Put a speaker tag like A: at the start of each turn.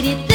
A: Made it